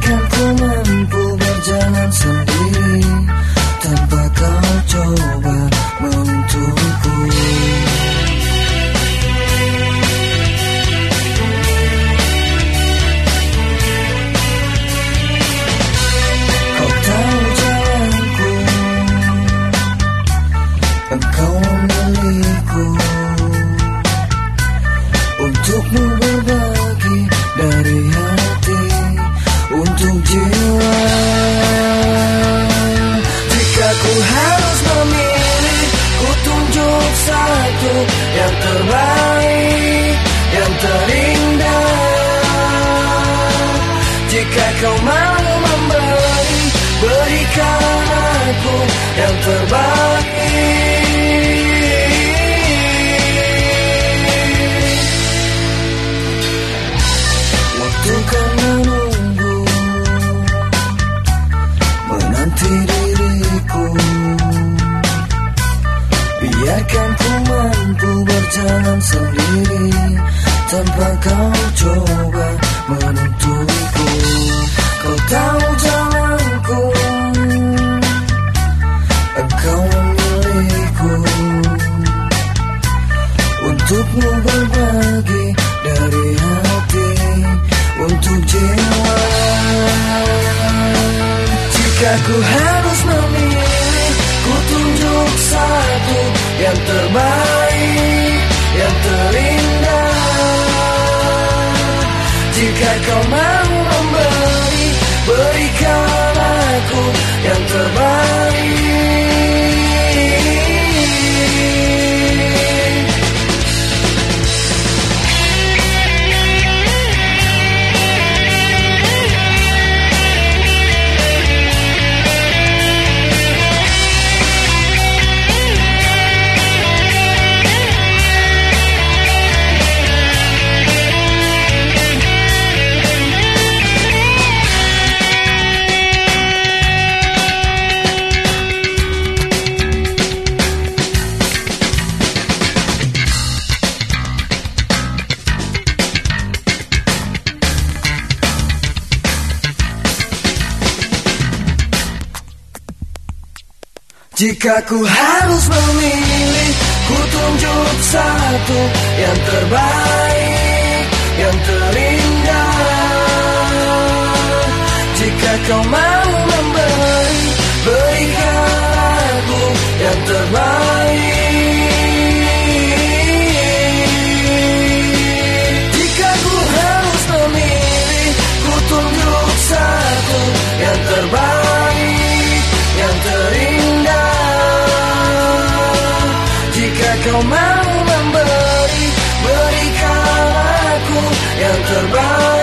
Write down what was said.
看破了 terbaik dan terindah. Jika kau mau memberi Berikan aku yang terbaik. Waktu kan menunggu Menanti Jangan sendiri. Tanpa kau coba menuntunku Kau tahu jalanku. Engkau milikku. Untukmu berbagi dari hati. Untuk jiwa. Jika ku harus memilih Ku tunjuk satu yang terbaik. kau mau memberi Berikan aku yang terbaik. Jika ku harus memilih, ku tunjuk satu yang terbaik, yang terindah. Jika kau mau kau mau memberi Berikan aku yang terbaik.